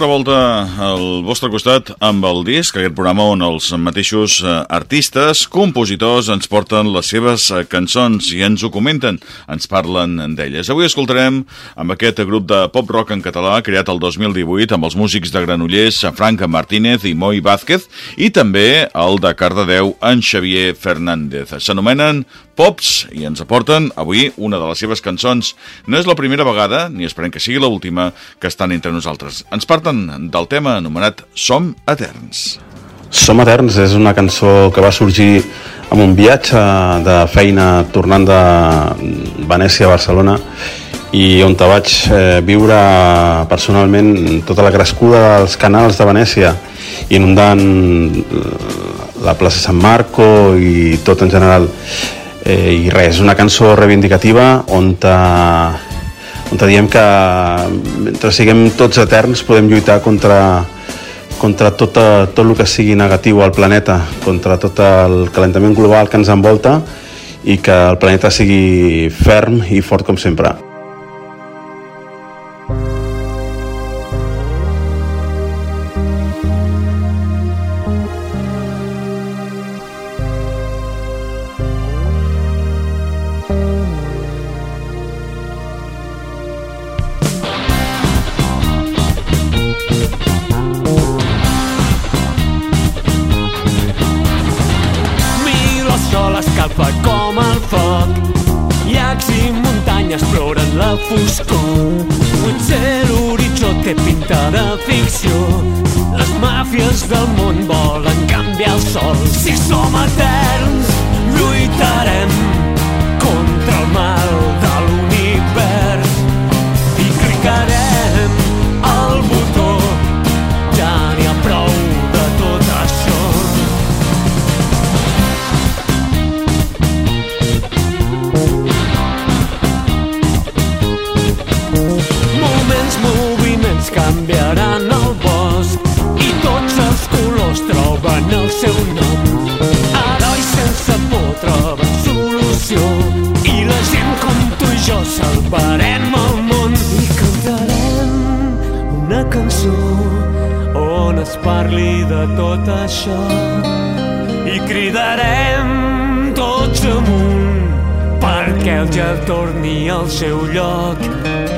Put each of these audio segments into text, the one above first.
altra volta al vostre costat amb el disc, aquest programa on els mateixos eh, artistes, compositors, ens porten les seves eh, cançons i ens ho comenten, ens parlen d'elles. Avui escoltarem amb aquest grup de pop-rock en català creat el 2018 amb els músics de Granollers, Franca Martínez i Moi Vázquez i també el de Cardedeu, en Xavier Fernández. S'anomenen Pops i ens aporten avui una de les seves cançons. No és la primera vegada, ni esperem que sigui l'última, que estan entre nosaltres. Ens parten del tema anomenat Som Eterns. Som Eterns és una cançó que va sorgir amb un viatge de feina tornant de Venècia a Barcelona i on te vaig eh, viure personalment tota la crescuda dels canals de Venècia inundant la plaça Sant Marco i tot en general Eh, I res, una cançó reivindicativa on te, on te diem que mentre siguem tots eterns podem lluitar contra, contra tot, tot el que sigui negatiu al planeta, contra tot el calentament global que ens envolta i que el planeta sigui ferm i fort com sempre. Foscor. Potser l'horitzó té pinta de ficció. Les màfies del món volen canviar el sol. Si som eterns, lluitarem solució i la gent com tu i jo salvarem el món. I cantarem una cançó on es parli de tot això. I cridarem tots amunt perquè el gel torni al seu lloc.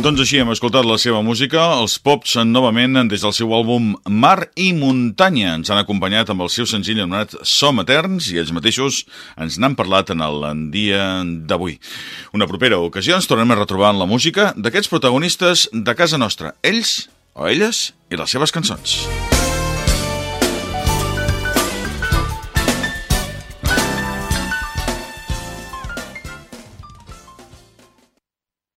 Doncs així hem escoltat la seva música. Els Pops novament des del seu àlbum Mar i Muntanya. Ens han acompanyat amb el seu senzill anomenat Som Eterns i ells mateixos ens n'han parlat en el dia d'avui. Una propera ocasió ens tornem a retrobar en la música d'aquests protagonistes de casa nostra. Ells o elles i les seves cançons.